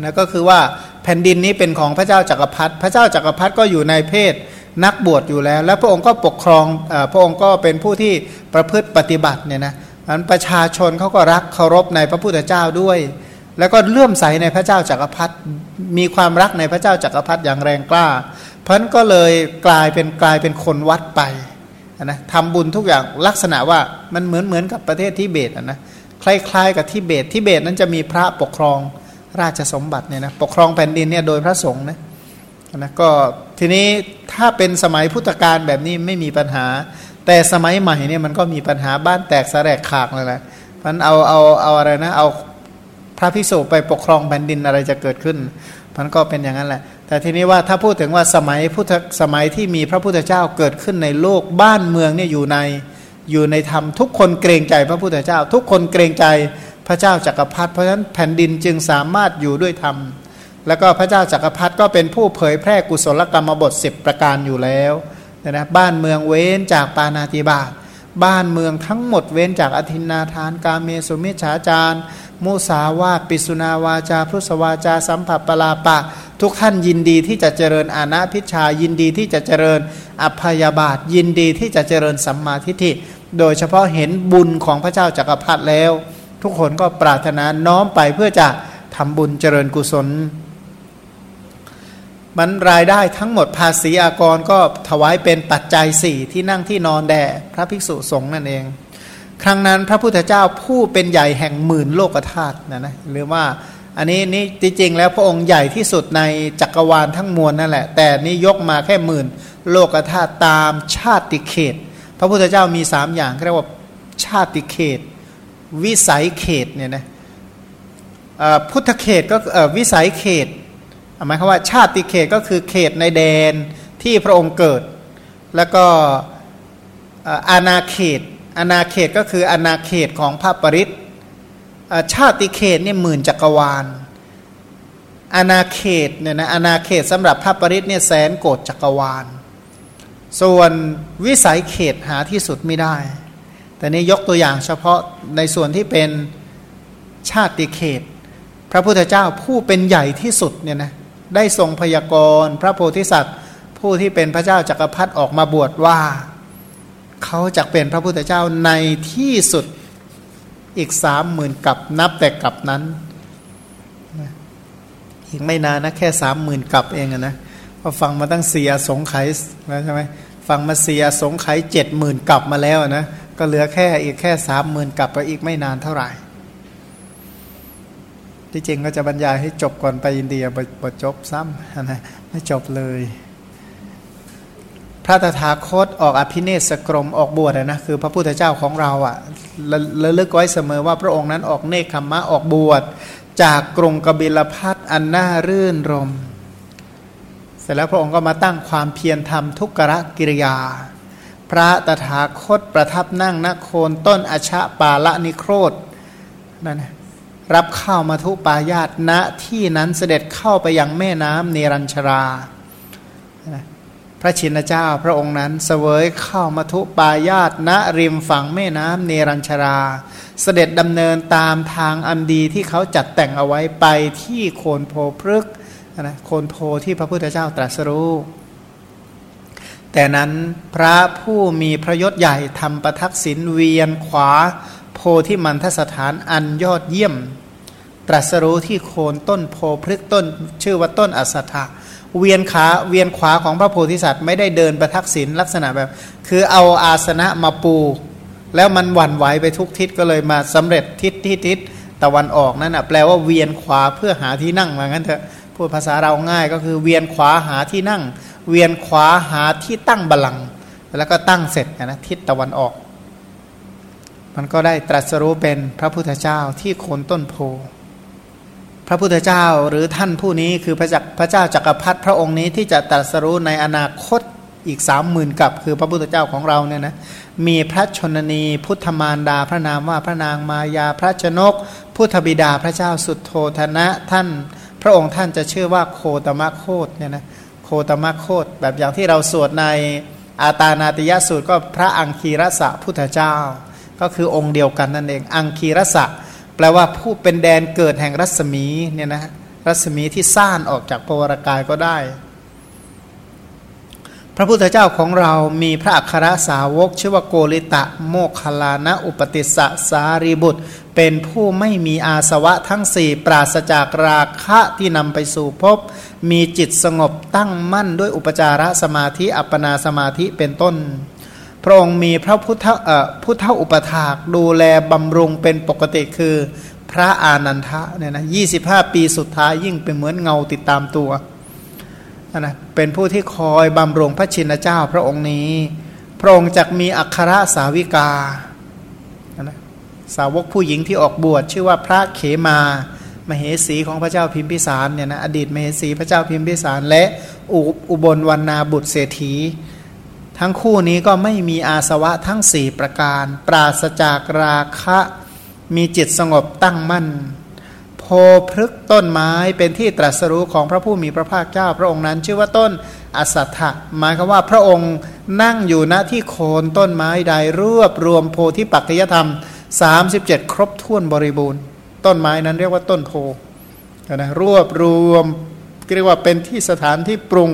นะก็คือว่าแผ่นดินนี้เป็นของพระเจ้าจักรพรรดิพระเจ้าจักรพรรดิก็อยู่ในเพศนักบวชอยู่แล้ว และพระองค์ก็ปกครองอพระองค์ก็เป็นผู้ที่ประพฤติปฏิบัติเนี่ยนะอันประชาชนเขาก็รักเคารพในพระพุทธเจ้าด้วย แล้วก็เลื่อมใสในพระเจ้าจักรพรรดิมีความรักในพระเจ้าจักรพรรดิอย่างแรงกล้า เพราะนั้นก็เลยกลายเป็นกลายเป็นคนวัดไปนะทำบุญทุกอย่างลักษณะว่ามันเหมือนเหมือนกับประเทศทิเบตนะคล้ายๆกับทิเบตทิเบตนั้นจะมีพระปกครอง ราชสมบัติเนี่ยนะปกครองแผ่นดินเนี่ยโดยพระสงฆ์นะนะก็ทีนี้ถ้าเป็นสมัยพุทธกาลแบบนี้ไม่มีปัญหา แต่สมัยใหม่เนี่ยมันก็มีปัญหาบ้านแตกสลกขากเลยแหละพันเอาเอาเอาอะไรนะเอาพระภิกษุไปปกครองแผ่นดินอะไรจะเกิดขึ้น มันก็เป็นอย่างนั้นแหละ แต่ทีนี้ว่าถ้าพูดถึงว่าสมัยพุทธสมัยที่มีพระพุทธเจ้าเกิดขึ้นในโลกบ้านเมืองเนี่ยอยู่ในอยู่ในธรรมทุกคนเกรงใจพระพุทธเจ้า ทุกคนเกรงใจ พระเจ้าจักรพรรดิเพราะฉะนั้นแผ่นดินจึงสามารถอยู่ด้วยธรรม แล้วก็พระเจ้าจักรพรรดิก็เป็นผู้เผยแพร่กุศลกรรมบท 10 ประการอยู่แล้วนะบ้านเมืองเว้นจากปานาติบาตบ้านเมืองทั้งหมดเว้นจากอธินาทาน กาเมสุมิฉาจารมุสาวาปิสุนาวาจาพุทสวาจา สัมผัสปลาปะ ทุกท่านยินดีที่จะเจริญอาณาพิชายินดีที่จะเจริญอภยาบาทยินดีที่จะเจริญสัมมาทิฏฐิ โดยเฉพาะเห็นบุญของพระเจ้าจักรพรรดิแล้ว ทุกคนก็ปรารถนาน้อมไปเพื่อจะทำบุญเจริญกุศล มันรายได้ทั้งหมดภาษีอากรก็ถวายเป็นปัจจัยสี่ที่นั่งที่นอนแด่พระภิกษุสงฆ์นั่นเอง ครั้งนั้นพระพุทธเจ้าผู้เป็นใหญ่แห่งหมื่นโลกธาตุนะนะหรือว่าอันนี้นี่จริงๆแล้วพระองค์ใหญ่ที่สุดในจักรวาลทั้งมวลนั่นแหละ แต่นี่ยกมาแค่หมื่น โลกธาตุตามชาติเขต พระพุทธเจ้ามีสามอย่างเรียกว่าชาติเขต วิสัยเขตเนี่ยนะพุทธเขตก็วิสัยเขตหมายความว่าชาติเขตก็คือเขตในแดนที่พระองค์เกิด แล้วก็อาณาเขตอาณาเขตก็คืออาณาเขตของพระปริศชาติเขตเนี่ยหมื่นจักรวาลอาณาเขตเนี่ยนะอาณาเขตสำหรับพระปริศเนี่ยแสนโกดจักรวาล ส่วนวิสัยเขตหาที่สุดไม่ได้ แต่นี้ยกตัวอย่างเฉพาะในส่วนที่เป็นชาติเขต พระพุทธเจ้าผู้เป็นใหญ่ที่สุดเนี่ยนะได้ทรงพยากรณ์พระโพธิสัตว์ ผู้ที่เป็นพระเจ้าจักรพรรดิออกมาบวชว่าเขาจะเป็นพระพุทธเจ้าในที่สุดอีกสามหมื่นกับนับแต่กับนั้นอีกไม่นานนะแค่สามหมื่นกับเองนะพอฟังมาตั้งเสียสงไขแล้วใช่ไหมฟังมาเสียสงไขเจ็ดหมื่นกับมาแล้วนะ ก็เหลือแค่อีกแค่สามหมื่นกลับไปอีกไม่นานเท่าไหร่ ที่จริงก็จะบรรยายให้จบก่อนไปอินเดียบทจบซ้ำนะไม่จบเลย พระตถาคตออกอภิเนศกรมออกบวชนะคือพระพุทธเจ้าของเราอะ่ะระลึกไว้เสมอว่าพระองค์นั้นออกเนคขมมะออกบวชจากกรุงกบิลพัทอันน่ารื่นรม เสร็จแล้วพระองค์ก็มาตั้งความเพียรทำทุกรกิริยา พระตถาคตประทับนั่งนโคนต้นอชะปาละนิโครธนั่นรับเข้ามาทุปายาตณที่นั้นเสด็จเข้าไปยังแม่น้ำเนรัญชรา พระชินเจ้าพระองค์นั้นเสวยเข้ามาทุปายาตณริมฝั่งแม่น้ำเนรัญชรา เสด็จดำเนินตามทางอันดีที่เขาจัดแต่งเอาไว้ไปที่โคนโพพฤกษนะโคนโพที่พระพุทธเจ้าตรัสรู้ แต่นั้นพระผู้มีพระยศใหญ่ทำประทักษิณเวียนขวา โพที่มันทสถานอันยอดเยี่ยม ตรัสรู้ที่โคนต้นโพพฤกต้น ชื่อว่าต้นอัสถะเวียนขาเวียนขวาของพระโพธิสัตว์ไม่ได้เดินประทักษิณลักษณะแบบ คือเอาอาสนะมาปู แล้วมันหวั่นไหวไปทุกทิศก็เลยมาสำเร็จทิศที่ทิศตะวันออกนั่นนะแปลว่าเวียนขวาเพื่อหาที่นั่งว่างั้นเถอะพูดภาษาเราง่ายก็คือเวียนขวาหาที่นั่ง เวียนขวาหาที่ตั้งบาลัง แล้วก็ตั้งเสร็จนะทิศตะวันออก มันก็ได้ตรัสรู้เป็นพระพุทธเจ้าที่โคนต้นโพ พระพุทธเจ้าหรือท่านผู้นี้คือพระจักพระเจ้าจักรพรรดิพระองค์นี้ที่จะตรัสรู้ในอนาคตอีกสามหมื่นกับคือพระพุทธเจ้าของเราเนี่ยนะมีพระชนนีพุทธมารดาพระนามว่าพระนางมายาพระชนก พุทธบิดาพระเจ้าสุดโทธนะท่าน พระองค์ท่านจะชื่อว่าโคตมะโคตเนี่ยนะ โคตมะโคตแบบอย่างที่เราสวดในอาตานาติยสูตรก็พระอังคีรสะพุทธเจ้า ก็คือองค์เดียวกันนั่นเอง อังคีรสะแปลว่าผู้เป็นแดนเกิดแห่งรัศมีเนี่ยนะรัศมีที่ซ่านออกจากปวรากายก็ได้ พระพุทธเจ้าของเรามีพระอัครสาวก ชื่อว่าโกริตะ โมคคลานะ อุปติสสะสารีบุตร เป็นผู้ไม่มีอาสวะทั้งสี่ปราศจากราคะที่นำไปสู่ภพมีจิตสงบตั้งมั่นด้วยอุปจารสมาธิอัปปนาสมาธิเป็นต้น พระองค์มีพระพุทธพุทธอุปถากดูแลบำรุงเป็นปกติคือพระอานันทะเนี่ยนะยีปีสุดท้ายยิ่งเป็นเหมือนเงาติดตามตัวนะเป็นผู้ที่คอยบำรุงพระชินเจ้าพระองค์นี้ พระองค์จักมีอัครสาวิกา สาวกผู้หญิงที่ออกบวชชื่อว่าพระเขมามเหสีของพระเจ้าพิมพิสารเนี่ยนะอดีตมเหสีพระเจ้าพิมพิสารและอุบลวรรณาบุตรเศรษฐี ทั้งคู่นี้ก็ไม่มีอาสวะทั้งสี่ประการ ปราศจากราคะ มีจิตสงบตั้งมั่น โพพฤกต้นไม้เป็นที่ตรัสรู้ของพระผู้มีพระภาคเจ้า พระองค์นั้นชื่อว่าต้นอสัตถะหมายคือว่าพระองค์นั่งอยู่ณที่โคนต้นไม้ใดรวบรวมโพธิปัจจยธรรม 37 ครบถ้วนบริบูรณ์ ต้นไม้นั้นเรียกว่าต้นโพนะรวบรวมเรียกว่าเป็นที่สถานที่ปรุง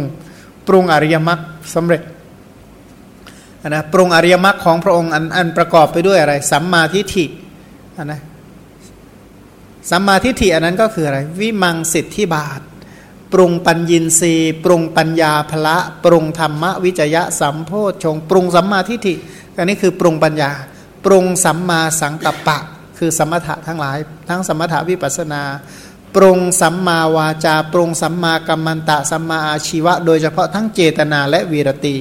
ปรุงอริยมรรคสำเร็จนะปรุงอริยมรรคของพระองค์อันอันประกอบไปด้วยอะไร สัมมาทิฏฐินนะสัมมาทิฏฐิอันนั้นก็คืออะไร วิมังสิทธิบาท ปรุงปัญญินรีปรุงปัญญาพละ ปรุงธรรมวิจยะสัมโพชงปรุงสัมมาทิฏฐิอันนี้คือปรุงปัญญา ปรุงสัมมาสังกัปปะ คือสมถะทั้งหลาย ทั้งสมถะวิปัสนา ปรุงสัมมาวาจา ปรุงสัมมากัมมันตะสัมมาอาชีวะ โดยเฉพาะทั้งเจตนาและวีรตี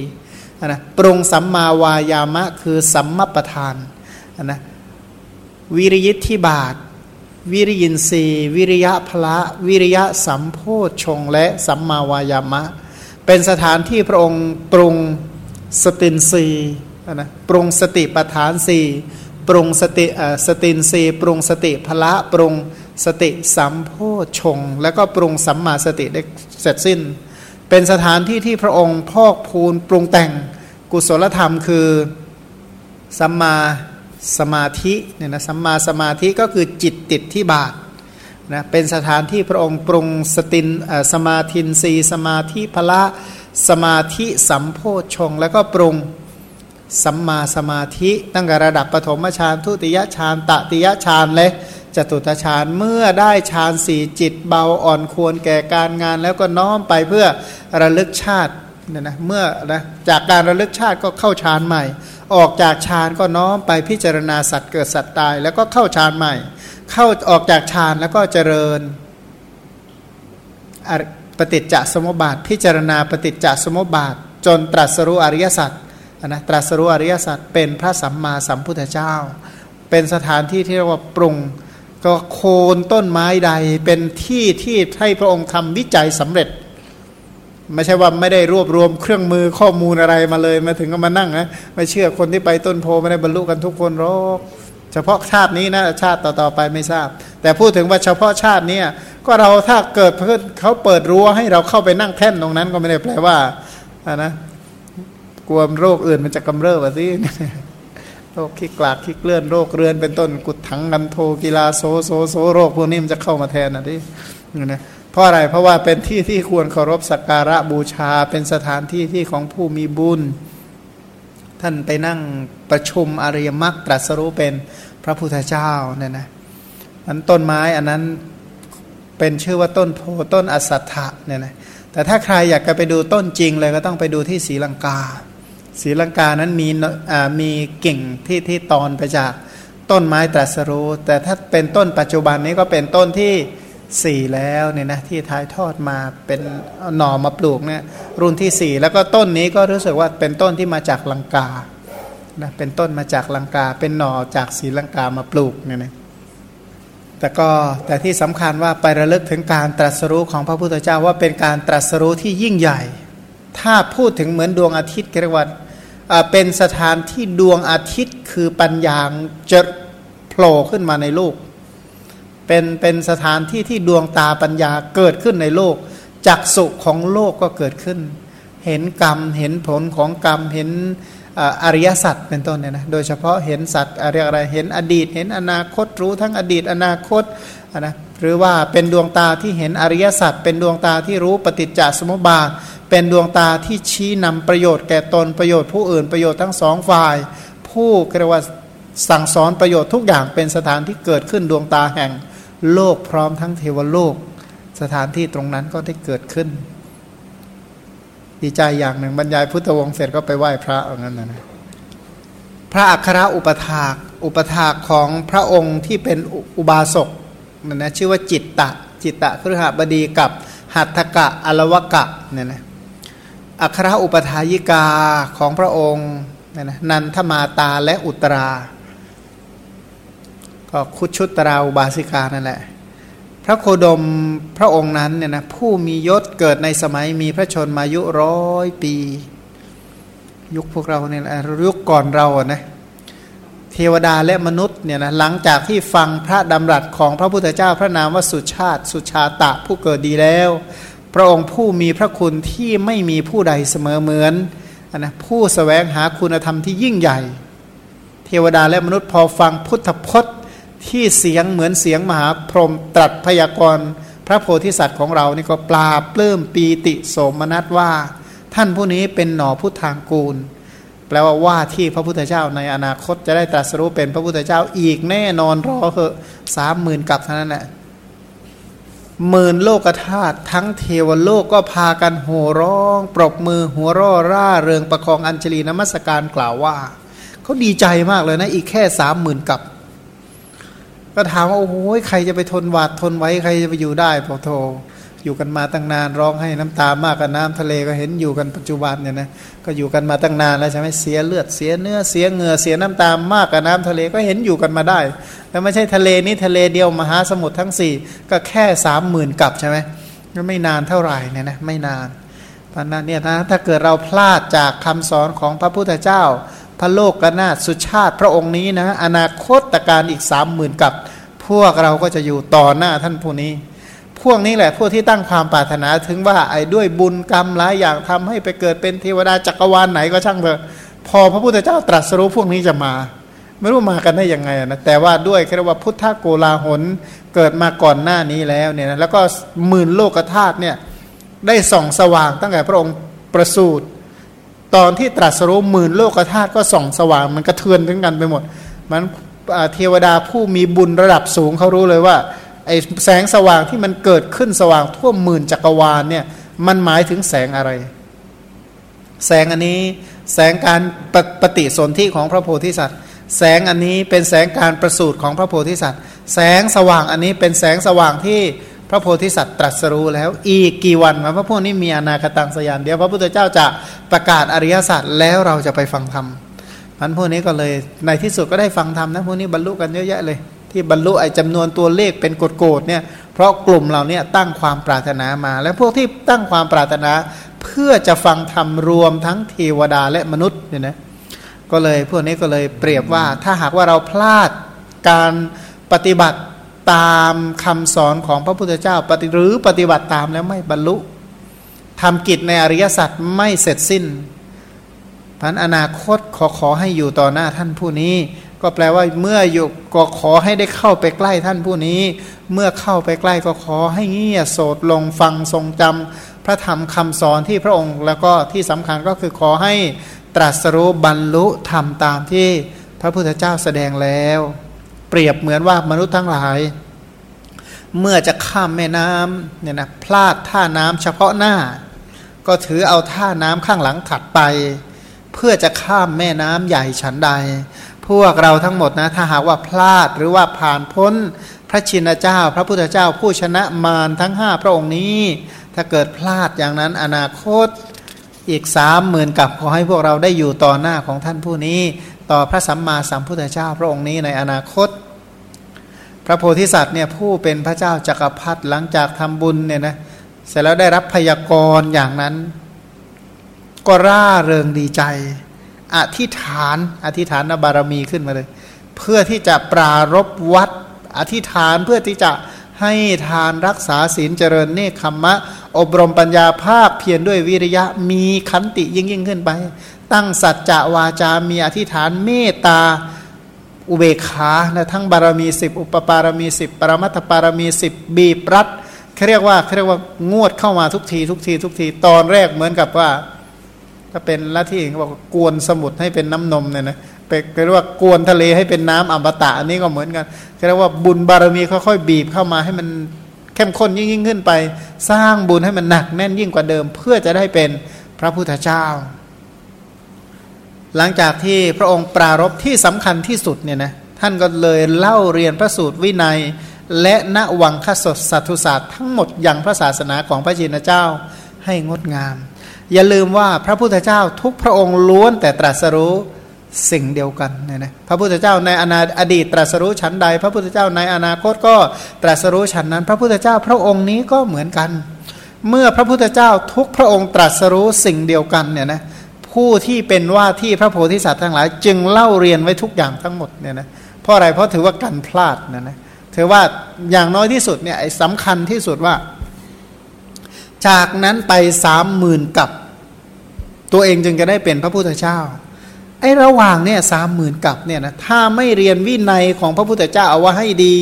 นะปรุงสัมมาวายามะ คือสัมมปทานนะวิริยิทธิบาท วิริยินทรีวิริยะพละวิริยะสัมโพชฌงและสัมมาวายามะ เป็นสถานที่พระองค์ปรุงสตินรี นะปรุงสติปทานสี่ปรุงสติสตินรีปรุงสติพละปรุงสติสัมโพชง แล้วก็ปรุงสัมมาสติได้เสร็จสิ้น เป็นสถานที่ที่พระองค์พอกพูนปรุงแต่งกุศลธรรมคือสัมมาสมาธิเนี่ยนะสัมมาสมาธิก็คือจิตติดที่บาทนะเป็นสถานที่พระองค์ปรุงสตินสมาธินรีสมาธิพละสมาธิสัมโพชง แล้วก็ปรุง สัมมาสมาธิตั้งแต่ระดับปฐมฌานทุติยฌานตติยฌานและจตุตฌานเมื่อได้ฌานสี่จิตเบาอ่อนควรแก่การงาน แล้วก็น้อมไปเพื่อระลึกชาติเนี่ยนะเมื่อนะจากการระลึกชาติก็เข้าฌานใหม่ ออกจากฌานก็น้อมไปพิจารณาสัตว์เกิดสัตว์ตาย แล้วก็เข้าฌานใหม่ เข้าออกจากฌานแล้วก็เจริญปฏิจจสมุปบาท พิจารณาปฏิจจสมุปบาท จนตรัสรู้อริยสัจ นะตรัสรู้อริยสัจเป็นพระสัมมาสัมพุทธเจ้า เป็นสถานที่ที่เรียกว่าปรุง ก็โคนต้นไม้ใดเป็นที่ที่ให้พระองค์ทำวิจัยสำเร็จ ไม่ใช่ว่าไม่ได้รวบรวมเครื่องมือข้อมูลอะไรมาเลยมาถึงก็มานั่งนะไม่เชื่อคนที่ไปต้นโพไม่ได้บรรลุกันทุกคนหรอกเฉพาะชาตินี้นะชาติต่อๆไปไม่ทราบ แต่พูดถึงว่าเฉพาะชาตินี้ก็เราถ้าเกิดเพื่อเขาเปิดรั้วให้เราเข้าไปนั่งแท่นตรงนั้นก็ไม่ได้แปลว่านะ กลัวโรคอื่นมันจะกำเริบอะสิโรคขี้กลากขี้เลื่อนโรคเรื้อนเป็นต้นกุฏฐัง คัณโฑ กิลาโส โสโส โรคพวกนี้มันจะเข้ามาแทนอะสินะเพราะอะไรเพราะว่าเป็นที่ที่ควรเคารพสักการะบูชา เป็นสถานที่ที่ของผู้มีบุญ ท่านไปนั่งประชุมอริยมรรคตรัสรู้เป็นพระพุทธเจ้าเนี่ยนะนั้นต้นไม้อันนั้นเป็นชื่อว่าต้นโพต้นอสัตถะเนี่ยนะแต่ถ้าใครอยากจะไปดูต้นจริงเลยก็ต้องไปดูที่ศรีลังกา ศรีลังกานั้นมีมีเก่งที่ที่ตอนไปจากต้นไม้ตรัสรู้ แต่ถ้าเป็นต้นปัจจุบันนี้ก็เป็นต้นที่สี่แล้วเนี่ยนะที่ท้ายทอดมาเป็นหน่อมาปลูกเนี่ยรุ่นที่สี่แล้วก็ต้นนี้ก็รู้สึกว่าเป็นต้นที่มาจากลังกานะเป็นต้นมาจากลังกา เป็นหน่อจากศรีลังกามาปลูกเนี่ยนะแต่ก็แต่ที่สำคัญว่าไประลึกถึงการตรัสรู้ของพระพุทธเจ้าว่าเป็นการตรัสรู้ที่ยิ่งใหญ่ ถ้าพูดถึงเหมือนดวงอาทิตย์เรียกว่าเป็นสถานที่ดวงอาทิตย์คือปัญญาจะโผล่ขึ้นมาในโลก เป็นเป็นสถานที่ที่ดวงตาปัญญาเกิดขึ้นในโลกจักสุของโลกก็เกิดขึ้น เห็นกรรมเห็นผลของกรรมเห็นอริยสัจเป็นต้นเนี่ยนะโดยเฉพาะเห็นสัตว์อะไรอะไรเห็นอดีต เห็นอนาคตรู้ทั้งอดีตอนาคตนะ หรือว่าเป็นดวงตาที่เห็นอริยสัจเป็นดวงตาที่รู้ปฏิจจสมุปบาท เป็นดวงตาที่ชี้นำประโยชน์แก่ตนประโยชน์ผู้อื่นประโยชน์ทั้งสองฝ่าย ผู้เรียกว่าสั่งสอนประโยชน์ทุกอย่างเป็นสถานที่เกิดขึ้นดวงตาแห่งโลกพร้อมทั้งเทวโลก สถานที่ตรงนั้นก็ได้เกิดขึ้น ดีใจอย่างหนึ่งบรรยายพุทธวงศ์เสร็จก็ไปไหว้พระอางนั้นนะพระอัครอุปถากอุปถากของพระองค์ที่เป็นอุบาสก นั่นนะชื่อว่าจิตตะ จิตตะครหบดีกับหัตถกะอลวกะเนี่ยนะอัครอุปถายิกาของพระองค์เนี่ยนะนันทมาตาและอุตรา ก็คุชุตราอุบาสิกานั่นแหละ พระโคดมพระองค์นั้นเนี่ยนะผู้มียศเกิดในสมัยมีพระชนมายุร้อยปี ยุคพวกเราเนี่ยยุคก่อนเราอะนะ เทวดาและมนุษย์เนี่ยนะหลังจากที่ฟังพระดำรัสของพระพุทธเจ้าพระนามว่าสุชาติ สุชาตะผู้เกิดดีแล้ว พระองค์ผู้มีพระคุณที่ไม่มีผู้ใดเสมอเหมือนนะผู้สแสวงหาคุณธรรมที่ยิ่งใหญ่ เทวดาและมนุษย์พอฟังพุทธพจน์ที่เสียงเหมือนเสียงมหาพรหมตรัสพยากรณ์พระโพธิสัตว์ของเรานี่ก็ปลาปลื้มปีติโสมนัสว่า ท่านผู้นี้เป็นหน่อพุทธางกูล แปลว่าว่าที่พระพุทธเจ้าในอนาคตจะได้ตรัสรู้เป็นพระพุทธเจ้าอีกแน่นอนรอเหอะสามหมื่นกับเท่านั้นแหละหมื่นโลกธาตุทั้งเทวโลกก็พากันโห่ร้อง ปรบมือหัวร่อร่าเริงประคองอัญชลีนมัสการกล่าวว่าเขาดีใจมากเลยนะ อีกแค่สามหมื่นกับ ก็ถามว่า โอ้โหใครจะไปทนหวาดทนไว้ใครจะไปอยู่ได้พอโท อยู่กันมาตั้งนานร้องให้น้ำตามากกับน้ำทะเลก็เห็นอยู่กันปัจจุบันเนี่ยนะก็อยู่กันมาตั้งนานแล้วใช่ไหมเสียเลือดเสียเนื้อเสียเหงื่อเสียน้ำตามากกับน้ำทะเลก็เห็นอยู่กันมาได้แต่ไม่ใช่ทะเลนี้ทะเลเดียวมหาสมุทรทั้งสี่ก็แค่สามหมื่นกับใช่ไหมก็ไม่นานเท่าไหร่เนี่ยนะไม่นานเพราะนั้นเนี่ยนะถ้าเกิดเราพลาดจากคำสอนของพระพุทธเจ้า พระโลกกนาสุชาติพระองค์นี้นะอนาคตการอีกสามหมื่นกับ พวกเราก็จะอยู่ต่อหน้าท่านผู้นี้ พวกนี้แหละพวกที่ตั้งความปรารถนาถึงว่าไอ้ด้วยบุญกรรมหลายอย่างทำให้ไปเกิดเป็นเทวดาจักรวาลไหนก็ช่างเถอะพอพระพุทธเจ้าตรัสรู้พวกนี้จะมา ไม่รู้มากันได้ยังไงนะแต่ว่าด้วยเรียกว่าพุทธโกลาหลเกิดมาก่อนหน้านี้แล้วเนี่ยนะแล้วก็หมื่นโลกธาตุเนี่ยได้ส่องสว่างตั้งแต่พระองค์ประสูติตอนที่ตรัสรู้หมื่นโลกธาตุก็ส่องสว่างมันกระเทือนถึงกันไปหมด มันเทวดาผู้มีบุญระดับสูงเขารู้เลยว่า ไอแสงสว่างที่มันเกิดขึ้นสว่างทั่วหมื่นจักรวาลเนี่ยมันหมายถึงแสงอะไร แสงอันนี้แสงการปปฏิสนธิของพระโพธิสัตว์ แสงอันนี้เป็นแสงการประสูติของพระโพธิสัตว์ แสงสว่างอันนี้เป็นแสงสว่างที่พระโพธิสัตว์ตรัสรู้แล้ว อีกกี่วันมาพระพวกนี้มีอนาคตังสยานเดียวพระพุทธเจ้าจะประกาศอริยสัจแล้วเราจะไปฟังธรรมพันพวกนี้ก็เลยในที่สุดก็ได้ฟังธรรมนะพวกนี้บรรลุกันเยอะแยะเลย ที่บรรลุไอ้จำนวนตัวเลขเป็นโกดๆเนี่ยเพราะกลุ่มเราเนี่ยตั้งความปรารถนามา และพวกที่ตั้งความปรารถนา เพื่อจะฟังธรรมรวมทั้งเทวดาและมนุษย์เนี่ยนะก็เลยพวกนี้ก็เลยเปรียบว่าถ้าหากว่าเราพลาดการปฏิบัติตามคำสอนของพระพุทธเจ้าปฏิหรือปฏิบัติตามแล้วไม่บรรลุทำกิจในอริยสัจไม่เสร็จสิ้นพันอนาคตขอขอให้อยู่ต่อหน้าท่านผู้นี้ ก็แปลว่าเมื่ออยู่ก็ขอให้ได้เข้าไปใกล้ท่านผู้นี้ เมื่อเข้าไปใกล้ก็ขอให้เงียโสดลงฟังทรงจำพระธรรมคำสอนที่พระองค์แล้วก็ที่สำคัญก็คือขอให้ตรัสรู้บรรลุธรรมตามที่พระพุทธเจ้าแสดงแล้ว เปรียบเหมือนว่ามนุษย์ทั้งหลาย เมื่อจะข้ามแม่น้ำเนี่ยนะพลาดท่าน้ำเฉพาะหน้า ก็ถือเอาท่าน้ำข้างหลังถัดไป เพื่อจะข้ามแม่น้ำใหญ่ฉันใด พวกเราทั้งหมดนะถ้าหากว่าพลาดหรือว่าผ่านพ้นพระชินเจ้า พระพุทธเจ้าผู้ชนะมารทั้งห้าพระองค์นี้ ถ้าเกิดพลาดอย่างนั้นอนาคตอีกสามหมื่นกับขอให้พวกเราได้อยู่ต่อหน้าของท่านผู้นี้ ต่อพระสัมมาสัมพุทธเจ้าพระองค์นี้ในอนาคต พระโพธิสัตว์เนี่ยผู้เป็นพระเจ้าจักรพรรดิหลังจากทำบุญเนี่ยนะเสร็จแล้วได้รับพยากรณ์อย่างนั้น ก็ร่าเริงดีใจ อธิษฐานอธิษฐานบารมีขึ้นมาเลย เพื่อที่จะปรารบวัด อธิษฐานเพื่อที่จะให้ทานรักษาศีลเจริญเนคขมมะอบรมปัญญาภาคเพียรด้วยวิริยะมีขันติยิ่งยิ่งขึ้นไป ตั้งสัจจะวาจา มีอธิษฐานเมตตาอุเบกขานะทั้งบารมีสิบอุปปารมีสิบปรมัตถปารมีสิบบีบรัดเขาเรียกว่าเขาเรียกว่างวดเข้ามาทุกทีทุกทีทุกทีตอนแรกเหมือนกับว่า ถ้าเป็นละที่เขาบอกกวนสมุทรให้เป็นน้ำนมเนี่ยนะเป็นเรียกว่ากวนทะเลให้เป็นน้ำอมตะอันนี้ก็เหมือนกันเรียกว่าบุญบารมีค่อยๆบีบเข้ามาให้มันเข้มข้นยิ่งยิ่งขึ้นไป สร้างบุญให้มันหนักแน่นยิ่งกว่าเดิม เพื่อจะได้เป็นพระพุทธเจ้า หลังจากที่พระองค์ปรารบที่สำคัญที่สุดเนี่ยนะท่านก็เลยเล่าเรียนพระสูตรวินัย และณวังคสดสัตุศาสตร์ทั้งหมดอย่างพระศาสนาของพระจินเจ้าให้งดงาม อย่าลืมว่าพระพุทธเจ้าทุกพระองค์ล้วนแต่ตรัสรู้สิ่งเดียวกันเนี่ยนะพระพุทธเจ้าในอนาอดีตตรัสรู้ชั้นใด พระพุทธเจ้าในอนาคตก็ตรัสรู้ชั้นนั้น พระพุทธเจ้าพระองค์นี้ก็เหมือนกัน เมื่อพระพุทธเจ้าทุกพระองค์ตรัสรู้สิ่งเดียวกันเนี่ยนะผู้ที่เป็นว่าที่พระโพธิสัตว์ทั้งหลาย จึงเล่าเรียนไว้ทุกอย่างทั้งหมดเนี่ยนะเพราะอะไรเพราะถือว่ากันพลาดนะนะถือว่าอย่างน้อยที่สุดเนี่ยสำคัญที่สุดว่า จากนั้นไปสามหมื่นกับ ตัวเองจึงจะได้เป็นพระพุทธเจ้าไอ้ระหว่างเนี่ยสามหมื่นกับเนี่ยนะถ้าไม่เรียนวินัยของพระพุทธเจ้าเอาว่าให้ดี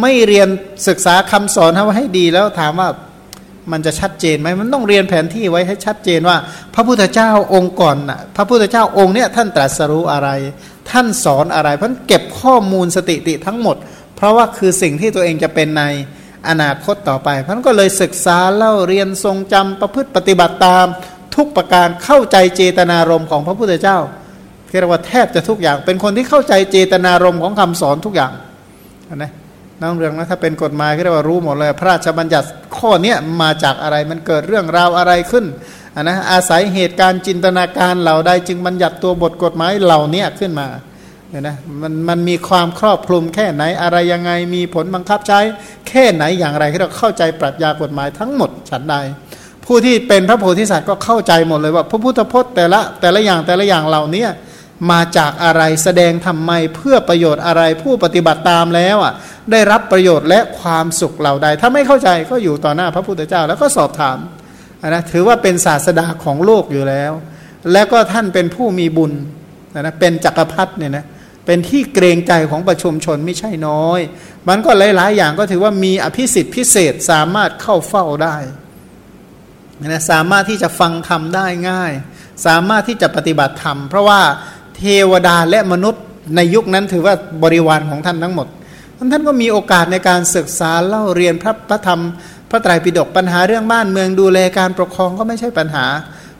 ไม่เรียนศึกษาคำสอนเอาว่าให้ดีแล้วถามว่ามันจะชัดเจนไหมมันต้องเรียนแผนที่ไว้ให้ชัดเจนว่า พระพุทธเจ้าองค์ก่อนน่ะพระพุทธเจ้าองค์เนี่ยท่านตรัสรู้อะไร ท่านสอนอะไรเพราะเก็บข้อมูลสติติทั้งหมด เพราะว่าคือสิ่งที่ตัวเองจะเป็นในอนาคตต่อไปเพราะก็เลยศึกษาเล่าเรียนทรงจำประพฤติปฏิบัติตาม ทุกประการเข้าใจเจตนารมณ์ของพระพุทธเจ้าเรียกว่าแทบจะทุกอย่าง เป็นคนที่เข้าใจเจตนารมณ์ของคำสอนทุกอย่างนะน้องเรื่องนะถ้าเป็นกฎหมายเรียกว่ารู้หมดเลย พระราชบัญญัติข้อเนี้ยมาจากอะไรมันเกิดเรื่องราวอะไรขึ้นนนะอาศัยเหตุการณ์จินตนาการเหล่าใดจึงบัญญัติตัวบทกฎหมายเหล่านี้ขึ้นมาเนี่ยนะมันมันมีความครอบคลุมแค่ไหนอะไรยังไงมีผลบังคับใช้ แค่ไหนอย่างไรที่เราเข้าใจปรัชญากฎหมายทั้งหมดฉันใด ผู้ที่เป็นพระโพธิสัตว์ก็เข้าใจหมดเลยว่า พระพุทธพจน์แต่ละแต่ละอย่างแต่ละอย่างเหล่านี้มาจากอะไรแสดงทำไมเพื่อประโยชน์อะไรผู้ปฏิบัติตามแล้วอะได้รับประโยชน์และความสุขเหล่าใด ถ้าไม่เข้าใจก็อยู่ต่อหน้าพระพุทธเจ้าแล้วก็สอบถามนะถือว่าเป็นศาสดาของโลกอยู่แล้ว แล้วก็ท่านเป็นผู้มีบุญนะเป็นจักรพรรดิเนี่ยนะเป็นที่เกรงใจของประชุมชนไม่ใช่น้อย มันก็หลาย ๆ อย่างก็ถือว่ามีอภิสิทธิ์พิเศษสามารถเข้าเฝ้าได้ นะสามารถที่จะฟังธรรมได้ง่าย สามารถที่จะปฏิบัติธรรม เพราะว่าเทวดาและมนุษย์ในยุคนั้นถือว่าบริวารของท่านทั้งหมด ท่านก็มีโอกาสในการศึกษาเล่าเรียนพระพระธรรม พระไตรปิฎกปัญหาเรื่องบ้านเมืองดูแลการปกครองก็ไม่ใช่ปัญหา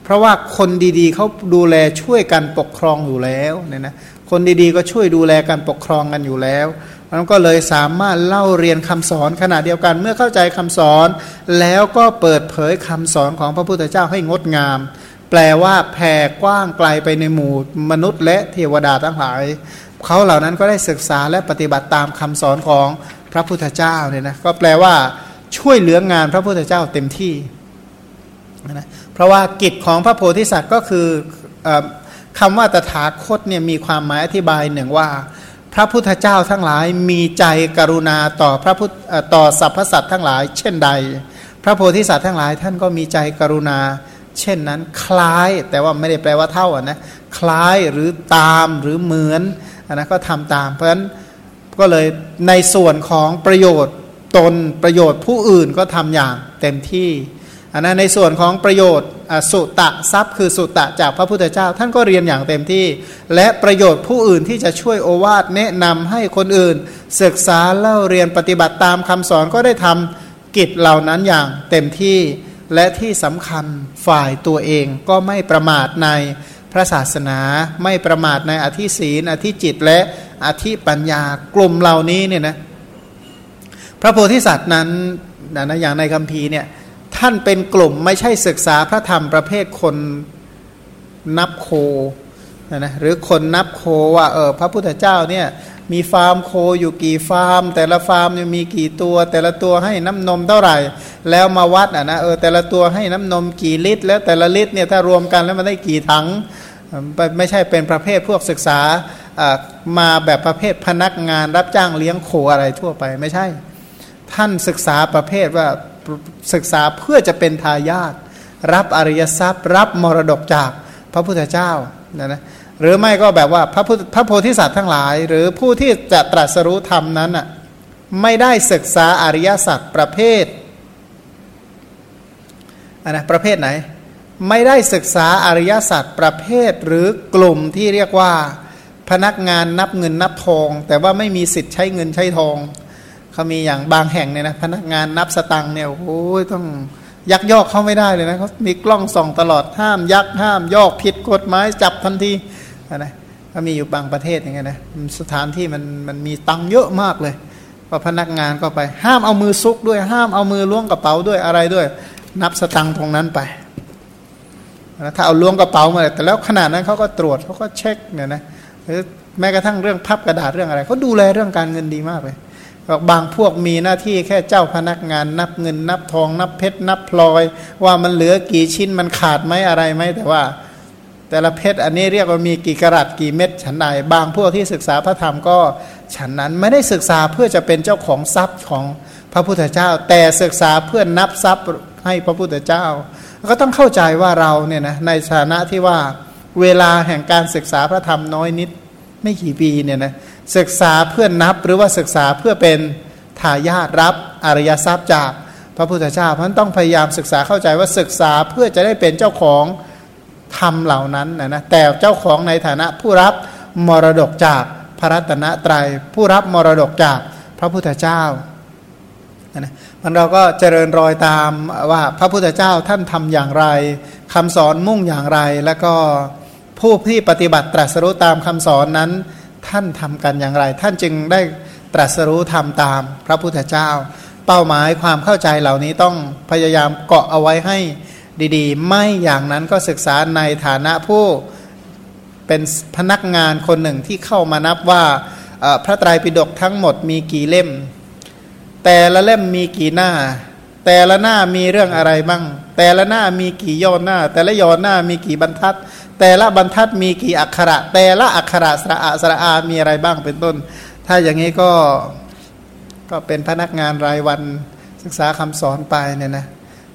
เพราะว่าคนดีๆเขาดูแลช่วยกันปกครองอยู่แล้วเนี่ยนะคนดีๆก็ช่วยดูแลการปกครองกันอยู่แล้ว มันก็เลยสามารถเล่าเรียนคำสอนขณะเดียวกัน เมื่อเข้าใจคำสอน แล้วก็เปิดเผยคำสอนของพระพุทธเจ้าให้งดงาม แปลว่าแผ่กว้างไกลไปในหมู่มนุษย์และเทวดาทั้งหลายเขาเหล่านั้นก็ได้ศึกษาและปฏิบัติตามคำสอนของพระพุทธเจ้าเนี่ยนะก็แปลว่าช่วยเหลืองานพระพุทธเจ้าเต็มที่นะเพราะว่ากิจของพระโพธิสัตว์ก็คืออคำว่าตถาคตเนี่ยมีความหมายอธิบายหนึ่งว่า พระพุทธเจ้าทั้งหลายมีใจกรุณาต่อพระพุทธต่อสรรพสัตว์ทั้งหลาย เช่นใด พระโพธิสัตว์ทั้งหลายท่านก็มีใจกรุณา เช่นนั้นคล้ายแต่ว่าไม่ได้แปลว่าเท่านะคล้ายหรือตามหรือเหมือนอันนะก็ทำตาม เพราะฉะนั้นก็เลยในส่วนของประโยชน์ตนประโยชน์ผู้อื่นก็ทำอย่างเต็มที่ อันนั้นในส่วนของประโยชน์สุตะทรัพย์คือสุตะจากพระพุทธเจ้า ท่านก็เรียนอย่างเต็มที่ และประโยชน์ผู้อื่นที่จะช่วยโอวาทแนะนำให้คนอื่น ศึกษาเล่าเรียนปฏิบัติตามคำสอนก็ได้ทำกิจเหล่านั้นอย่างเต็มที่และที่สำคัญฝ่ายตัวเองก็ไม่ประมาทในพระศาสนาไม่ประมาทในอธิศีนอธิจิตและอธิปัญญากลุ่มเหล่านี้เนี่ยนะพระโพธิสัตว์นั้นนะอย่างในคัมภีร์เนี่ย ท่านเป็นกลุ่มไม่ใช่ศึกษาพระธรรมประเภทคนนับโคนะนะหรือคนนับโคว่าเออพระพุทธเจ้าเนี่ยมีฟาร์มโคอยู่กี่ฟาร์ม แต่ละฟาร์มมีกี่ตัว แต่ละตัวให้น้ำนมเท่าไหร่ แล้วมาวัดอะนะเออแต่ละตัวให้น้ำนมกี่ลิตร แล้วแต่ละลิตรเนี่ยถ้ารวมกันแล้วมันได้กี่ถังไม่ใช่เป็นประเภทพวกศึกษามาแบบประเภทพนักงานรับจ้างเลี้ยงโคอะไรทั่วไปไม่ใช่ ท่านศึกษาประเภทว่า ศึกษาเพื่อจะเป็นทายาทรับอริยทรัพย์ รับมรดกจากพระพุทธเจ้านะนะหรือไม่ก็แบบว่าพระพุทธพระโพธิสัตว์ทั้งหลาย หรือผู้ที่จะตรัสรู้ธรรมนั้นอะไม่ได้ศึกษาอริยสัจประเภทอันนะประเภทไหน ไม่ได้ศึกษาอริยสัจประเภทหรือกลุ่มที่เรียกว่าพนักงานนับเงินนับทอง แต่ว่าไม่มีสิทธิ์ใช้เงินใช้ทอง เขามีอย่างบางแห่งเนี่ยนะพนักงานนับสตังค์เนี่ยโอ้ยต้องยักยอกเขาไม่ได้เลยนะเขามีกล้องส่องตลอดห้ามยักห้ามยอกผิดกฎหมายจับทันทีนะก็มีอยู่บางประเทศอย่างเงี้ยนะสถานที่มันมันมีตังเยอะมากเลยพอพนักงานก็ไป ห้ามเอามือซุกด้วย ห้ามเอามือล้วงกระเป๋าด้วยอะไรด้วย นับสตังค์ตรงนั้นไปถ้าเอาล้วงกระเป๋ามาแต่แล้วขนาดนั้นเขาก็ตรวจเขาก็เช็คเนี่ยนะหรือแม้กระทั่งเรื่องพับกระดาษเรื่องอะไรเขาดูแลเรื่องการเงินดีมากเลย บางพวกมีหน้าที่แค่เจ้าพนักงานนับเงิน นับทอง นับเพชรนับพลอย ว่ามันเหลือกี่ชิ้นมันขาดไหมอะไรไหมแต่ว่า แต่ละเพชรอันนี้เรียกว่ามีกี่กรัตกี่เม็ดฉันใดบางพวกที่ศึกษาพระธรรมก็ฉันนั้นไม่ได้ศึกษาเพื่อจะเป็นเจ้าของทรัพย์ของพระพุทธเจ้า แต่ศึกษาเพื่อนับทรัพย์ให้พระพุทธเจ้า ก็ต้องเข้าใจว่าเราเนี่ยนะในฐานะที่ว่าเวลาแห่งการศึกษาพระธรรมน้อยนิด ไม่กี่ปีเนี่ยนะ ศึกษาเพื่อนับหรือว่าศึกษาเพื่อเป็นทายาทรับอริยทรัพย์จากพระพุทธเจ้าเพราะนั้นต้องพยายามศึกษาเข้าใจว่าศึกษาเพื่อจะได้เป็นเจ้าของธรรมเหล่านั้นนะนะแต่เจ้าของในฐานะผู้รับมรดกจากพระรัตนตรยัยผู้รับมรดกจากพระพุทธเจ้านะมันเราก็เจริญรอยตามว่าพระพุทธเจ้าท่านทำอย่างไรคำสอนมุ่งอย่างไร แล้วก็ผู้ที่ปฏิบัติตรัสรู้ตามคำสอนนั้น ท่านทำกันอย่างไร ท่านจึงได้ตรัสรู้ทำตามพระพุทธเจ้า เป้าหมายความเข้าใจเหล่านี้ต้องพยายามเกาะเอาไว้ให้ดีๆ ไม่อย่างนั้นก็ศึกษาในฐานะผู้เป็นพนักงานคนหนึ่งที่เข้ามานับว่าพระไตรปิฎกทั้งหมดมีกี่เล่ม แต่ละเล่มมีกี่หน้า แต่ละหน้ามีเรื่องอะไรบ้าง แต่ละหน้ามีกี่ย่อหน้า แต่ละย่อหน้ามีกี่บรรทัด แต่ละบรรทัดมีกี่อักขระ แต่ละอักขระสระอาสระอา มีอะไรบ้างเป็นต้น ถ้าอย่างนี้ก็ก็เป็นพนักงานรายวันศึกษาคำสอนไปเนี่ยนะ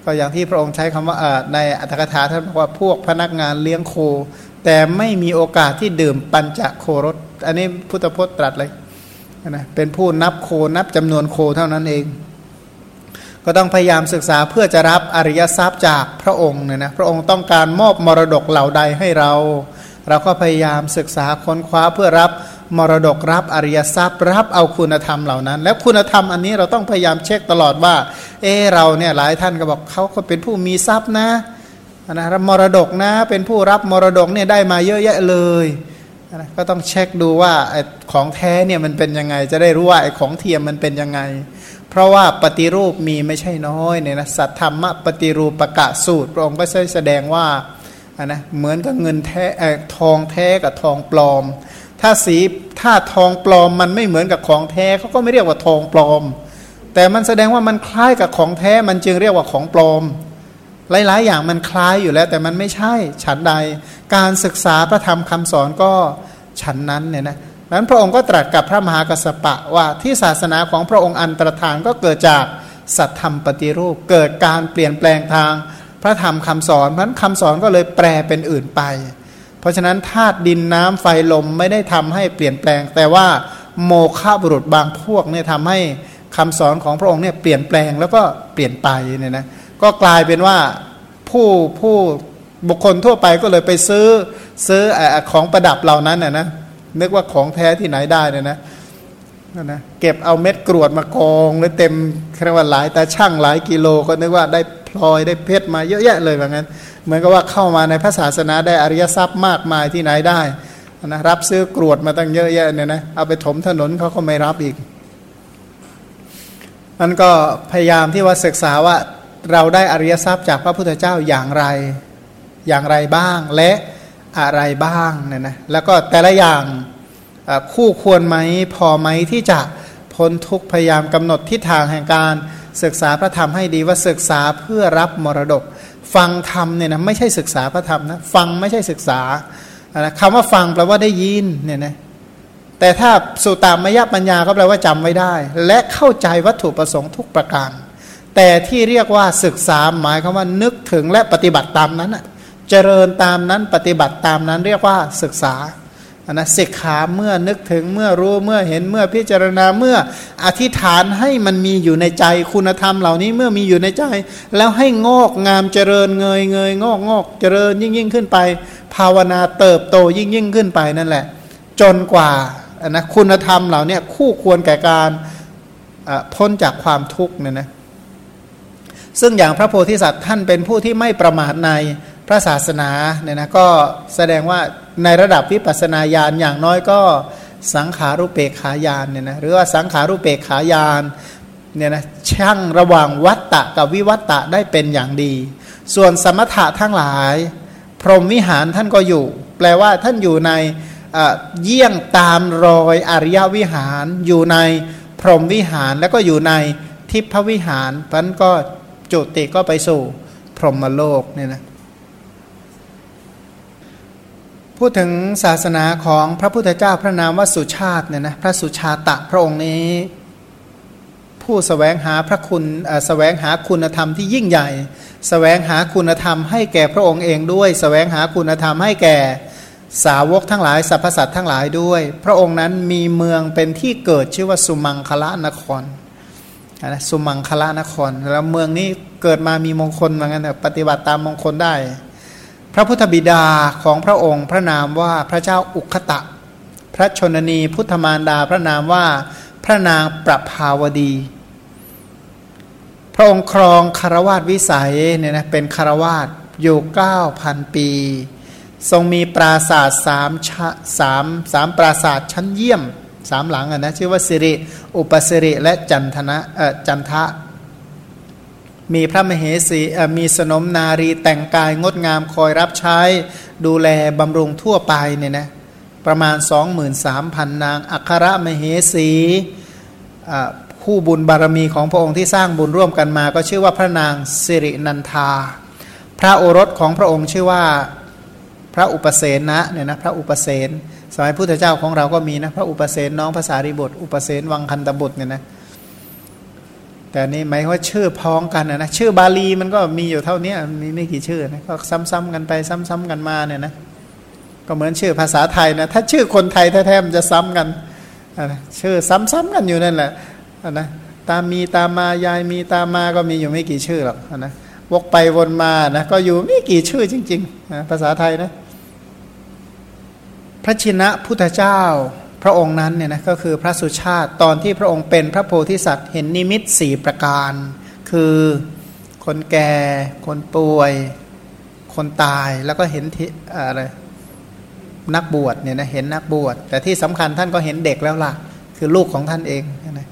ก็อย่างที่พระองค์ใช้คำว่าในอัตถกถาท่านบอกว่าพวกพนักงานเลี้ยงโค แต่ไม่มีโอกาสที่ดื่มปัญจโครส อันนี้พุทธพจน์ตรัสเลยนะเป็นผู้นับโคนับจำนวนโคเท่านั้นเอง ก็ต้องพยายามศึกษาเพื่อจะรับอริยทรัพย์จากพระองค์เนี่ยนะพระองค์ต้องการมอบมรดกเหล่าใดให้เรา เราก็พยายามศึกษาค้นคว้าเพื่อรับมรดกรับอริยทรัพย์ รับเอาคุณธรรมเหล่านั้น แล้วคุณธรรมอันนี้เราต้องพยายามเช็คตลอดว่า เออเราเนี่ยหลายท่านก็บอกเขาก็เป็นผู้มีทรัพย์นะนะรับมรดกนะเป็นผู้รับมรดกเนี่ยได้มาเยอะแยะเลยนะก็ต้องเช็คดูว่าไอ้ของแท้เนี่ยมันเป็นยังไง จะได้รู้ว่าไอ้ของเทียมมันเป็นยังไง เพราะว่าปฏิรูปมีไม่ใช่น้อยเนี่ยนะสัทธรรมปฏิรูปประกาศสูตรพระองค์ก็ใช้แสดงว่านะเหมือนกับเงินแท้ทองแท้กับทองปลอม ถ้าสีถ้าทองปลอมมันไม่เหมือนกับของแท้เขาก็ไม่เรียกว่าทองปลอม แต่มันแสดงว่ามันคล้ายกับของแท้มันจึงเรียกว่าของปลอม หลาย ๆ อย่างมันคล้ายอยู่แล้ว แต่มันไม่ใช่ฉันใด การศึกษาพระธรรมคำสอนก็ฉันนั้นเนี่ยนะ นั้นพระองค์ก็ตรัสกับพระมหากัสปะว่าที่ศาสนาของพระองค์อันตรธานก็เกิดจากสัตธรรมปฏิรูป เกิดการเปลี่ยนแปลงทางพระธรรมคำสอนเพราะนั้นคำสอนก็เลยแปลเป็นอื่นไป เพราะฉะนั้นธาตุดินน้ำไฟลมไม่ได้ทำให้เปลี่ยนแปลง แต่ว่าโมฆะบุรุษบางพวกเนี่ยทำให้คำสอนของพระองค์เนี่ยเปลี่ยนแปลงแล้วก็เปลี่ยนไปเนี่ยนะก็กลายเป็นว่าผู้ผู้บุคคลทั่วไปก็เลยไปซื้อซื้อของประดับเหล่านั้นน่ะนะ นึกว่าของแท้ที่ไหนได้เนี่ยนะนะเก็บเอาเม็ดกรวดมากองเลยเต็มเรียกว่าหลายแต่ช่างหลายกิโลก็นึกว่าได้พลอยได้เพชรมาเยอะแยะเลยแบบนั้น เหมือนกับว่าเข้ามาในพระศาสนาได้อริยทรัพย์มากมายที่ไหนได้นะรับซื้อกรวดมาตั้งเยอะแยะเนี่ยนะเอาไปถมถนนเขาก็ไม่รับอีกมันก็พยายามที่ว่าศึกษาว่าเราได้อริยทรัพย์จากพระพุทธเจ้าอย่างไรอย่างไรบ้างและ อะไรบ้างเนี่ยนะแล้วก็แต่ละอย่างคู่ควรไหมพอไหมที่จะพ้นทุกพยายามกำหนดทิศทางแห่งการศึกษาพระธรรมให้ดีว่าศึกษาเพื่อรับมรดก ฟังธรรมเนี่ยนะไม่ใช่ศึกษาพระธรรมนะฟังไม่ใช่ศึกษาคำว่าฟังแปลว่าได้ยินเนี่ยนะแต่ถ้าสุตามยปัญญาก็แปลว่าจำไว้ได้ และเข้าใจวัตถุประสงค์ทุกประการ แต่ที่เรียกว่าศึกษาหมายคำว่านึกถึงและปฏิบัติตามนั้น เจริญตามนั้นปฏิบัติตามนั้นเรียกว่าศึกษาอันนะศึกขาเมื่อนึกถึงเมื่อรู้เมื่อเห็นเมื่อพิจารณาเมื่ออธิษฐานให้มันมีอยู่ในใจคุณธรรมเหล่านี้เมื่อมีอยู่ในใจ แล้วให้งอกงามเจริญเงยเงยงอกงอกเจริญยิ่งยิ่งขึ้นไป ภาวนาเติบโตยิ่งยิ่งขึ้นไปนั่นแหละ จนกว่านะคุณธรรมเหล่านี้คู่ควรแก่การพ้นจากความทุกข์เนี่ยนะซึ่งอย่างพระโพธิสัตว์ท่านเป็นผู้ที่ไม่ประมาทใน พระศาสนาเนี่ยนะก็แสดงว่าในระดับวิปัสนาญาณอย่างน้อยก็สังขารุเปกขายานเนี่ยนะหรือว่าสังขารุเปกขายานเนี่ยนะช่างระหว่างวัตตะกับวิวัตตะได้เป็นอย่างดี ส่วนสมถะทั้งหลาย พรหมวิหารท่านก็อยู่ แปลว่าท่านอยู่ในเยี่ยงตามรอยอริยวิหาร อยู่ในพรหมวิหารแล้วก็อยู่ในทิพวิหารพันก็จุติก็ไปสู่พรหมโลกเนี่ยนะ พูดถึงศาสนาของพระพุทธเจ้าพระนามว่าสุชาติเนี่ยนะพระสุชาตะพระองค์นี้ ผู้สแสวงหาพระคุณสแสวงหาคุณธรรมที่ยิ่งใหญ่สแสวงหาคุณธรรมให้แก่พระองค์เองด้วยสแสวงหาคุณธรรมให้แก่สาวกทั้งหลายสรรพสัตว์ทั้งหลายด้วย พระองค์นั้นมีเมืองเป็นที่เกิดชื่อว่าสุมังคละนครนะสุมังคละนคร แล้วเมืองนี้เกิดมามีมงคลเหมือนกันปฏิบัติตามมงคลได้ พระพุทธบิดาของพระองค์พระนามว่าพระเจ้าอุคตะ พระชนนีพุทธมารดาพระนามว่าพระนางประภาวดี พระองค์ครองคารวาสวิสัยเนี่ยนะเป็นคารวาสอยู่เก้าพันปี ทรงมีปราศาสตร์สามสามสามปราศาสตร์ชั้นเยี่ยมสามหลังอะนะชื่อว่าสิริ อุปสิริและจันทนะเอ่อจันทะ มีพระมเหสีมีสนมนารีแต่งกายงดงามคอยรับใช้ ดูแลบำรุงทั่วไปเนี่ยนะประมาณ 23,000 นาง อัครมเหสีผู้บุญบารมีของพระองค์ที่สร้างบุญร่วมกันมา ก็ชื่อว่าพระนางสิรินันทา พระโอรสของพระองค์ชื่อว่าพระอุปเสนนะเนี่ยนะพระอุปเสนสมัยพุทธเจ้าของเราก็มีนะพระอุปเสนน้องภาษาริบทอุปเสนวังคันตบุตรเนี่ยนะ แต่นี่หมายว่าชื่อพ้องกันนะชื่อบาลีมันก็มีอยู่เท่านี้มีไม่กี่ชื่อนะก็ซ้ำๆกันไปซ้ำๆกันมาเนี่ยนะก็เหมือนชื่อภาษาไทยนะถ้าชื่อคนไทยแท้ๆมันจะซ้ำกันนะชื่อซ้ำๆกันอยู่นั่นแหละนะตามมีตามมายายมีตามมาก็มีอยู่ไม่กี่ชื่อหรอกนะวกไปวนมานะก็อยู่ไม่กี่ชื่อจริงๆนะภาษาไทยนะพระชินะพุทธเจ้า ระองค์นั้นเนี่ยนะก็คือพระสุชาติตอนที่พระองค์เป็นพระโพธิสัตว์เห็นนิมิตสี่ประการ คือคนแก่ คนป่วย คนตายแล้วก็เห็นอะไรนักบวชเนี่ยนะเห็นนักบวช แต่ที่สำคัญท่านก็เห็นเด็กแล้วล่ะ คือลูกของท่านเองนะ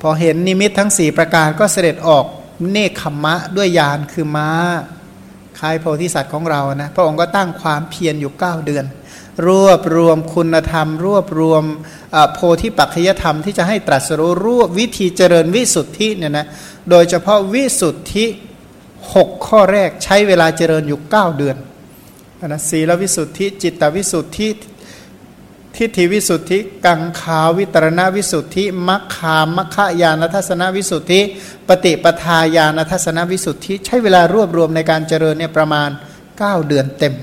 พอเห็นนิมิตทั้งสี่ประการก็เสด็จออกเนคขมมะด้วยยานคือม้าคล้ายโพธิสัตว์ของเรานะพระองค์ก็ตั้งความเพียรอยู่ 9 เดือน รวบรวมคุณธรรม รวบรวมโพธิปัจจยธรรมที่จะให้ตรัสรู้รวบวิธีเจริญวิสุทธิเนี่ยนะโดยเฉพาะวิสุทธิหกข้อแรกใช้เวลาเจริญอยู่ 9 เดือนนะศีลวิสุทธิ จิตวิสุทธิทิฏฐิวิสุทธิ กังขาวิตรณวิสุทธิมัคคามัคคายานทัศนวิสุทธิ ปฏิปทาญาณทัศนวิสุทธิ ใช้เวลารวบรวมในการเจริญเนี่ยประมาณ 9 เดือนเต็ม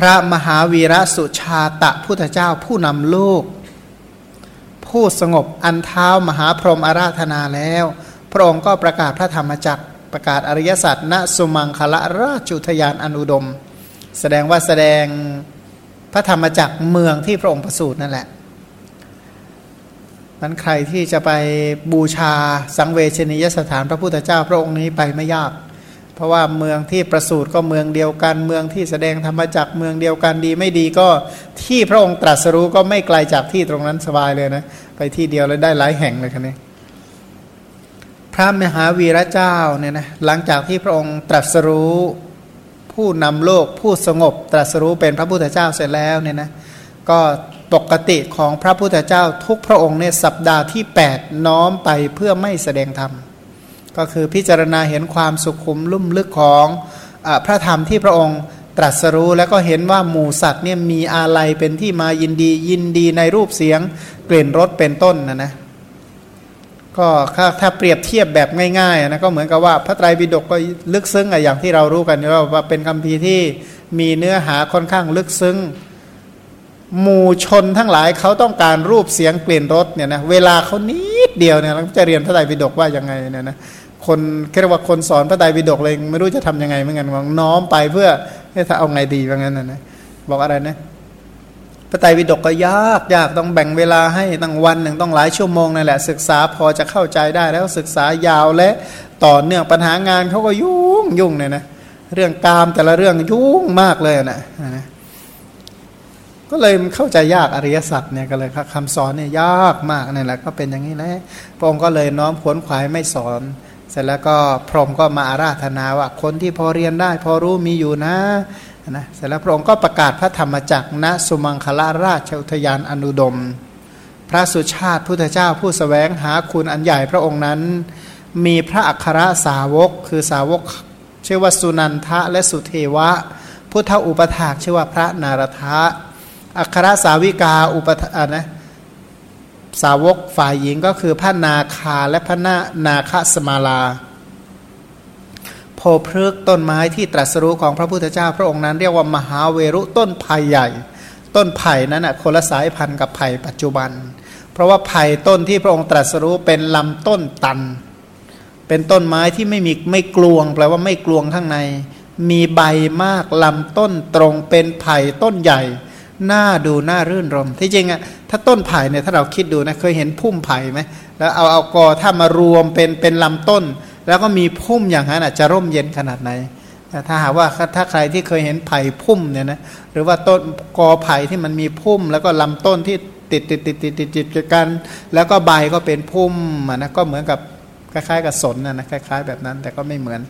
พระมหาวีระสุชาตะพุทธเจ้าผู้นำโลก ผู้สงบอันเท้ามหาพรหมอาราธนาแล้ว พระองค์ก็ประกาศพระธรรมจักรประกาศอริยสัจณสุมังคละราชุทยานอนุดม แสดงว่าแสดงพระธรรมจักรเมืองที่พระองค์ประสูตินั่นแหละนั้นใครที่จะไปบูชาสังเวชนียสถานพระพุทธเจ้าพระองค์นี้ไปไม่ยาก เพราะว่าเมืองที่ประสูติก็เมืองเดียวกัน เมืองที่แสดงธรรมจักเมืองเดียวกันดีไม่ดีก็ที่พระองค์ตรัสรู้ก็ไม่ไกลจากที่ตรงนั้นสบายเลยนะ ไปที่เดียวแล้วได้หลายแห่งเลยคันนี้พระมหาวีระเจ้าเนี่ยนะหลังจากที่พระองค์ตรัสรู้ผู้นำโลกผู้สงบตรัสรู้เป็นพระพุทธเจ้าเสร็จแล้วเนี่ยนะก็ปกติของพระพุทธเจ้าทุกพระองค์เนี่ยสัปดาห์ที่ 8 น้อมไปเพื่อไม่แสดงธรรม ก็คือพิจารณาเห็นความสุขุมลุ่มลึกของอพระธรรมที่พระองค์ตรัสรู้แล้วก็เห็นว่าหมูสัตว์เนี่ยมีอะไรเป็นที่มายินดียินดีในรูปเสียงกลิ่นรสเป็นต้นนะนะก็ถ้าถ้าเปรียบเทียบแบบง่ายๆนะก็เหมือนกับว่าพระไตรปิฎกก็ลึกซึ้งอะอย่างที่เรารู้กันว่าเป็นคำพีที่มีเนื้อหาค่อนข้างลึกซึ้งหมู่ชนทั้งหลายเขาต้องการรูปเสียงกลิ่นรสเนี่ยนะเวลาเขานิดเดียวเนี่ยเราจะเรียนพระไตรปิฎกว่ายังไงเนี่ยนะ คนเรียกว่าคนสอนพระไตรปิฎกเลยไม่รู้จะทํำยังไงเหมือนกันว่าน้อมไปเพื่อให้ถ้าเอาไงดีว่างั้นนะนะบอกอะไรนะพระไตรปิฎกก็ยากยากต้องแบ่งเวลาให้ตั้งวันหนึ่งต้องหลายชั่วโมงนั่นแหละ ศึกษาพอจะเข้าใจได้แล้วศึกษายาวและต่อเนื่องปัญหางานเขาก็ยุ่งยุ่งเนี่ยนะเรื่องกามแต่ละเรื่องยุ่งมากเลยนะนะก็เลยเข้าใจยากอริยสัจเนี่ยก็เลยคำสอนเนี่ยยากมากนี่แหละก็เป็นอย่างนี้แหละพระองค์ก็เลยน้อมขวนขวายไม่สอน เสร็จแล้วก็พรหมก็มาอาราธนาว่าคนที่พอเรียนได้ พอรู้มีอยู่นะนะเสร็จแล้วพระองค์ก็ประกาศพระธรรมจักรณสุมังคลาราชอุทยานอนุดม พระสุชาติพุทธเจ้าผู้สแสวงหาคุณอันใหญ่พระองค์นั้น มีพระอัครสาวก คือสาวกชื่อว่าสุนันทะและสุเทวะ พุทธอุปถากชื่อว่าพระนารทะอัครสาวิกาอุปถานะ สาวกฝ่ายหญิงก็คือพระนาคาและพระนานาคสมาลา โพพฤกต้นไม้ที่ตรัสรู้ของพระพุทธเจ้าพระองค์นั้น เรียกว่ามหาเวรุต้นไผ่ใหญ่ ต้นไผ่นั้นอะคนละสายพันธุ์กับไผ่ปัจจุบัน เพราะว่าไผ่ต้นที่พระองค์ตรัสรู้เป็นลำต้นตัน เป็นต้นไม้ที่ไม่มีไม่กลวงแปลว่าไม่กลวงข้างใน มีใบมากลำต้นตรงเป็นไผ่ต้นใหญ่ น่าดูน่ารื่นรมที่จริงอะถ้าต้นไผ่เนี่ยถ้าเราคิดดูนะเคยเห็นพุ่มไผ่ไหมแล้วเอาเอากอถ้ามารวมเป็นเป็นลำต้น แล้วก็มีพุ่มอย่างนั้นจะร่มเย็นขนาดไหนถ้าหากว่าถ้าใครที่เคยเห็นไผ่พุ่มเนี่ยนะหรือว่าต้นกอไผ่ที่มันมีพุ่ม แล้วก็ลำต้นที่ติดติดติดติดติดติดกัน แล้วก็ใบก็เป็นพุ่มนะก็เหมือนกับคล้ายๆกับสนนะนะคล้าย ๆ แบบนั้นแต่ก็ไม่เหมือน